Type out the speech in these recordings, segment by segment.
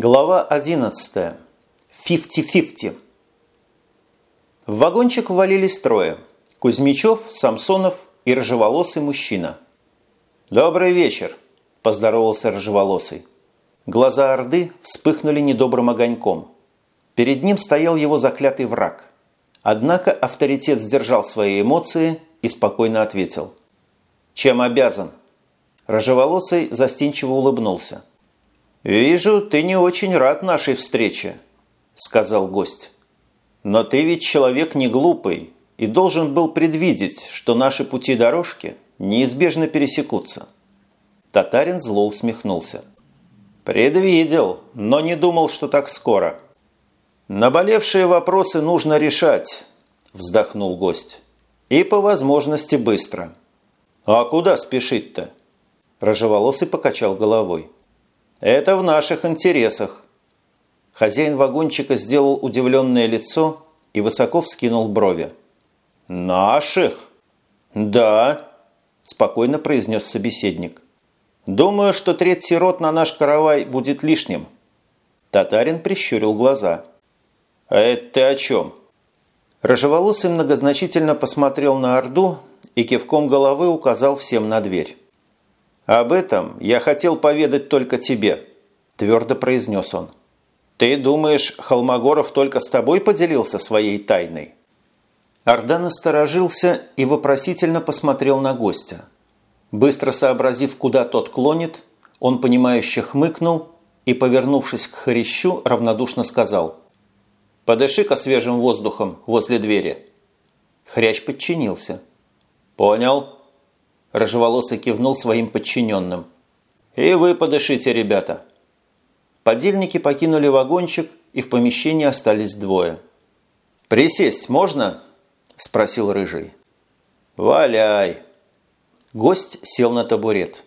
Глава 11. Фифти-фифти. В вагончик ввалились трое. Кузьмичев, Самсонов и рыжеволосый мужчина. «Добрый вечер», – поздоровался рыжеволосый. Глаза Орды вспыхнули недобрым огоньком. Перед ним стоял его заклятый враг. Однако авторитет сдержал свои эмоции и спокойно ответил. «Чем обязан?» Рыжеволосый застенчиво улыбнулся. «Вижу, ты не очень рад нашей встрече», – сказал гость. «Но ты ведь человек не глупый и должен был предвидеть, что наши пути-дорожки неизбежно пересекутся». Татарин зло усмехнулся. «Предвидел, но не думал, что так скоро». «Наболевшие вопросы нужно решать», – вздохнул гость. «И по возможности быстро». «А куда спешить-то?» Рожеволосый покачал головой. Это в наших интересах. Хозяин вагончика сделал удивленное лицо и высоко вскинул брови. «Наших?» «Да», – спокойно произнес собеседник. «Думаю, что третий рот на наш каравай будет лишним». Татарин прищурил глаза. «А это ты о чем?» Рожеволосый многозначительно посмотрел на Орду и кивком головы указал всем на дверь. «Об этом я хотел поведать только тебе», – твердо произнес он. «Ты думаешь, Холмогоров только с тобой поделился своей тайной?» Ордан осторожился и вопросительно посмотрел на гостя. Быстро сообразив, куда тот клонит, он, понимающе хмыкнул и, повернувшись к хрящу, равнодушно сказал «Подыши-ка свежим воздухом возле двери». Хрящ подчинился. «Понял», Рыжеволосый кивнул своим подчиненным. «И вы подышите, ребята!» Подельники покинули вагончик, и в помещении остались двое. «Присесть можно?» – спросил Рыжий. «Валяй!» Гость сел на табурет.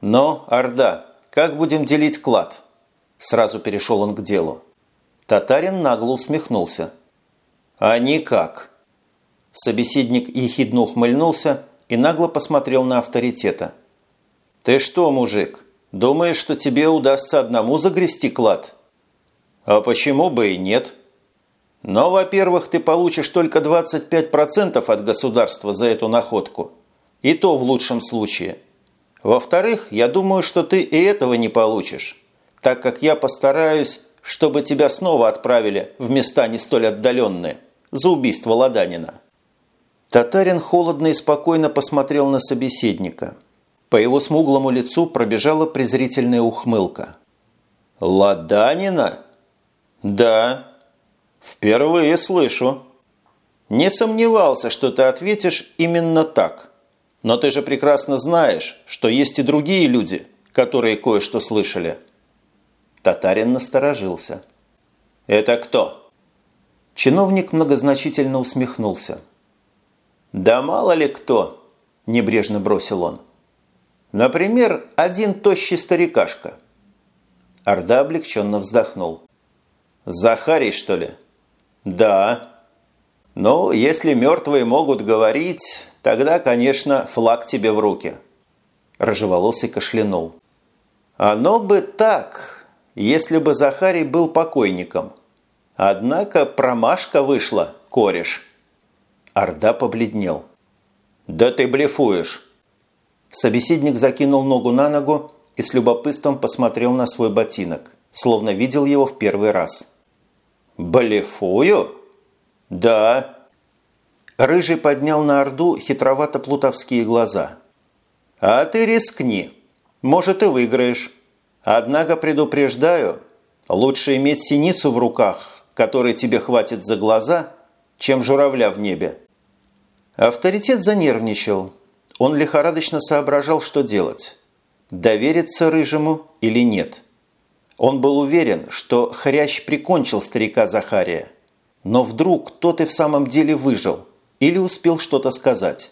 «Но, Орда, как будем делить клад?» Сразу перешел он к делу. Татарин нагло усмехнулся. «А никак!» Собеседник ехидно ухмыльнулся и нагло посмотрел на авторитета. «Ты что, мужик, думаешь, что тебе удастся одному загрести клад?» «А почему бы и нет?» «Но, во-первых, ты получишь только 25% от государства за эту находку. И то в лучшем случае. Во-вторых, я думаю, что ты и этого не получишь, так как я постараюсь, чтобы тебя снова отправили в места не столь отдаленные за убийство Ладанина». Татарин холодно и спокойно посмотрел на собеседника. По его смуглому лицу пробежала презрительная ухмылка. «Ладанина?» «Да». «Впервые слышу». «Не сомневался, что ты ответишь именно так. Но ты же прекрасно знаешь, что есть и другие люди, которые кое-что слышали». Татарин насторожился. «Это кто?» Чиновник многозначительно усмехнулся. «Да мало ли кто!» – небрежно бросил он. «Например, один тощий старикашка». Орда облегченно вздохнул. «Захарий, что ли?» «Да». «Ну, если мертвые могут говорить, тогда, конечно, флаг тебе в руки». Рожеволосый кашлянул. «Оно бы так, если бы Захарий был покойником. Однако промашка вышла, кореш». Орда побледнел. «Да ты блефуешь!» Собеседник закинул ногу на ногу и с любопытством посмотрел на свой ботинок, словно видел его в первый раз. «Блефую?» «Да». Рыжий поднял на Орду хитровато-плутовские глаза. «А ты рискни. Может, и выиграешь. Однако предупреждаю, лучше иметь синицу в руках, которой тебе хватит за глаза, чем журавля в небе. Авторитет занервничал. Он лихорадочно соображал, что делать. Довериться Рыжему или нет. Он был уверен, что хрящ прикончил старика Захария. Но вдруг тот и в самом деле выжил или успел что-то сказать.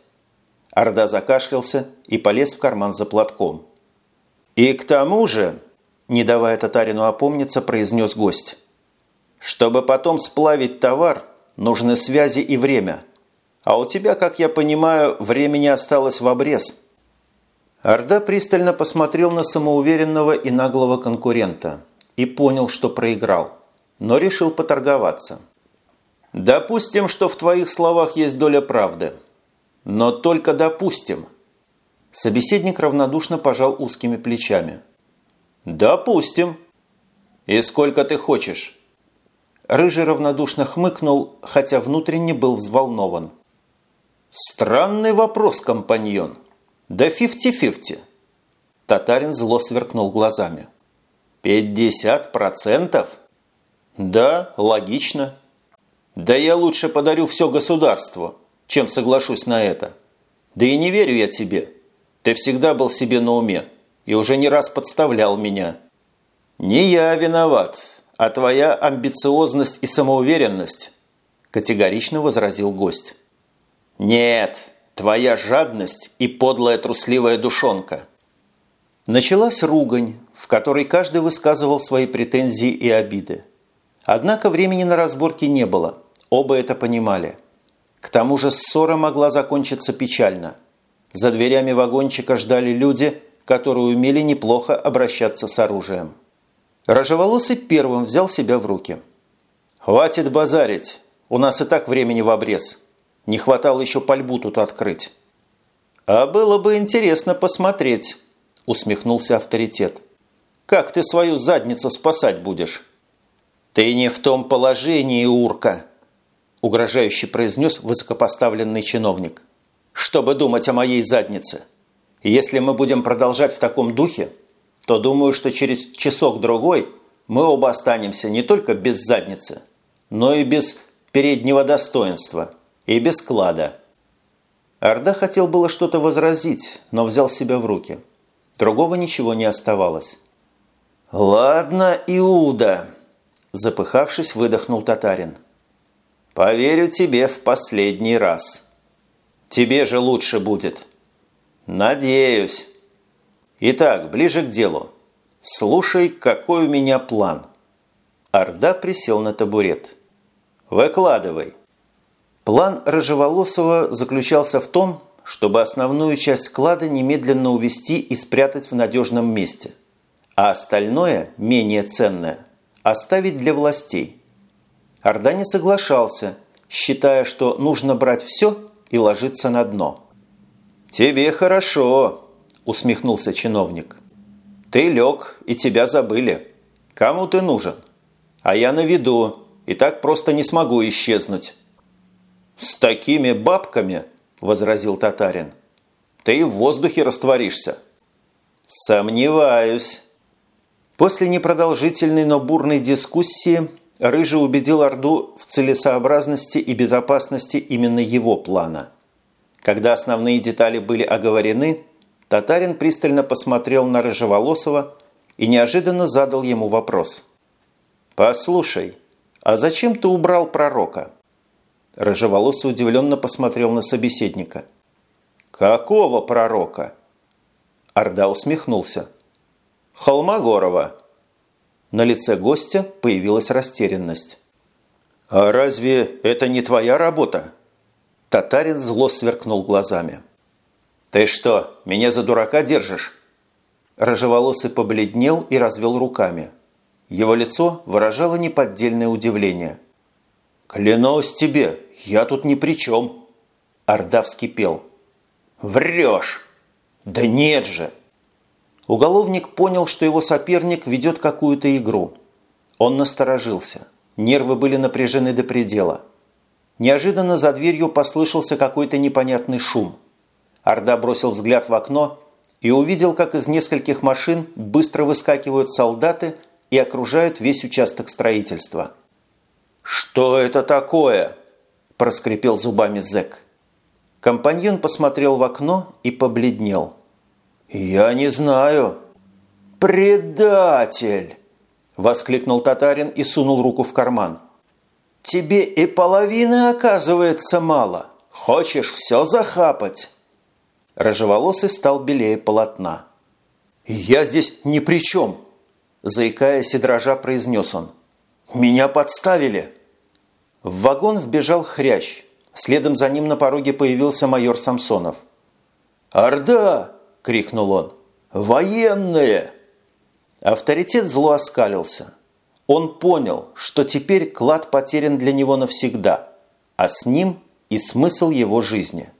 Орда закашлялся и полез в карман за платком. «И к тому же», не давая татарину опомниться, произнес гость, «чтобы потом сплавить товар, нужны связи и время. А у тебя, как я понимаю, времени осталось в обрез». Орда пристально посмотрел на самоуверенного и наглого конкурента, и понял, что проиграл, но решил поторговаться. «Допустим, что в твоих словах есть доля правды. Но только допустим». Собеседник равнодушно пожал узкими плечами. «Допустим». «И сколько ты хочешь?» Рыжий равнодушно хмыкнул, хотя внутренне был взволнован. «Странный вопрос, компаньон. Да фифти-фифти». Татарин зло сверкнул глазами. «Пятьдесят процентов?» «Да, логично. Да я лучше подарю все государству, чем соглашусь на это. Да и не верю я тебе. Ты всегда был себе на уме и уже не раз подставлял меня. Не я виноват, а твоя амбициозность и самоуверенность», категорично возразил гость. «Нет, твоя жадность и подлая трусливая душонка». Началась ругань, в которой каждый высказывал свои претензии и обиды. Однако времени на разборки не было, оба это понимали. К тому же ссора могла закончиться печально. За дверями вагончика ждали люди, которые умели неплохо обращаться с оружием. Рожеволосый первым взял себя в руки. «Хватит базарить, у нас и так времени в обрез. Не хватало еще пальбу тут открыть». «А было бы интересно посмотреть», – усмехнулся авторитет. «Как ты свою задницу спасать будешь?» «Ты не в том положении, урка», – угрожающе произнес высокопоставленный чиновник. «Чтобы думать о моей заднице. Если мы будем продолжать в таком духе, то думаю, что через часок-другой мы оба останемся не только без задницы, но и без переднего достоинства и без клада. Орда хотел было что-то возразить, но взял себя в руки. Другого ничего не оставалось. «Ладно, Иуда!» – запыхавшись, выдохнул татарин. «Поверю тебе в последний раз. Тебе же лучше будет». «Надеюсь». Итак, ближе к делу. Слушай, какой у меня план. Орда присел на табурет. Выкладывай. План Рыжеволосова заключался в том, чтобы основную часть клада немедленно увести и спрятать в надежном месте, а остальное, менее ценное, оставить для властей. Орда не соглашался, считая, что нужно брать все и ложиться на дно. «Тебе хорошо», усмехнулся чиновник. «Ты лег, и тебя забыли. Кому ты нужен? А я на виду, и так просто не смогу исчезнуть». «С такими бабками», – возразил татарин, – «ты в воздухе растворишься». «Сомневаюсь». После непродолжительной, но бурной дискуссии Рыжий убедил Орду в целесообразности и безопасности именно его плана. Когда основные детали были оговорены, Татарин пристально посмотрел на Рыжеволосого и неожиданно задал ему вопрос. «Послушай, а зачем ты убрал пророка?» Рыжеволосый удивленно посмотрел на собеседника. «Какого пророка?» Орда усмехнулся. «Холмогорова». На лице гостя появилась растерянность. «А разве это не твоя работа?» Татарин зло сверкнул глазами. «Ты что, меня за дурака держишь?» Рожеволосый побледнел и развел руками. Его лицо выражало неподдельное удивление. «Клянусь тебе, я тут ни при чем!» Орда вскипел. «Врешь!» «Да нет же!» Уголовник понял, что его соперник ведет какую-то игру. Он насторожился. Нервы были напряжены до предела. Неожиданно за дверью послышался какой-то непонятный шум – Орда бросил взгляд в окно и увидел, как из нескольких машин быстро выскакивают солдаты и окружают весь участок строительства. «Что это такое?» – проскрипел зубами зэк. Компаньон посмотрел в окно и побледнел. «Я не знаю». «Предатель!» – воскликнул татарин и сунул руку в карман. «Тебе и половины, оказывается, мало. Хочешь все захапать?» Рыжеволосый стал белее полотна. «Я здесь ни при чем!» Заикаясь и дрожа, произнес он. «Меня подставили!» В вагон вбежал хрящ. Следом за ним на пороге появился майор Самсонов. «Орда!» – крикнул он. «Военные!» Авторитет зло оскалился. Он понял, что теперь клад потерян для него навсегда, а с ним и смысл его жизни.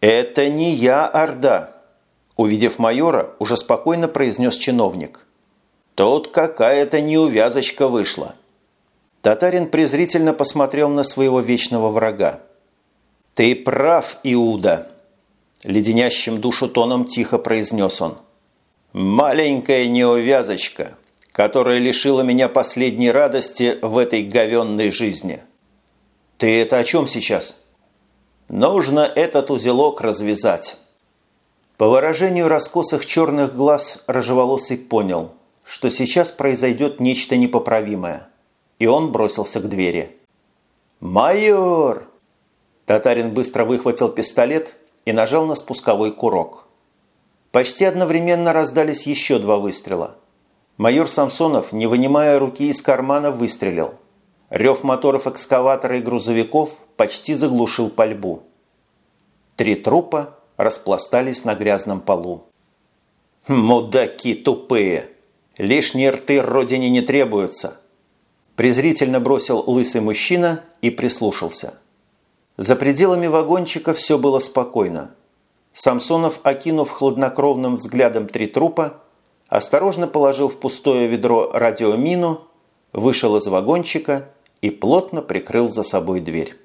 «Это не я, Орда!» Увидев майора, уже спокойно произнес чиновник. «Тут какая-то неувязочка вышла». Татарин презрительно посмотрел на своего вечного врага. «Ты прав, Иуда!» Леденящим душу тоном тихо произнес он. «Маленькая неувязочка, которая лишила меня последней радости в этой говенной жизни». «Ты это о чем сейчас?» «Нужно этот узелок развязать». По выражению раскосых черных глаз рыжеволосый понял, что сейчас произойдет нечто непоправимое, и он бросился к двери. «Майор!» Татарин быстро выхватил пистолет и нажал на спусковой курок. Почти одновременно раздались еще два выстрела. Майор Самсонов, не вынимая руки из кармана, выстрелил. Рев моторов экскаватора и грузовиков почти заглушил пальбу. Три трупа распластались на грязном полу. «Мудаки тупые! Лишние рты родине не требуются!» Презрительно бросил лысый мужчина и прислушался – за пределами вагончика все было спокойно. Самсонов, окинув хладнокровным взглядом три трупа, осторожно положил в пустое ведро радиомину, вышел из вагончика и плотно прикрыл за собой дверь.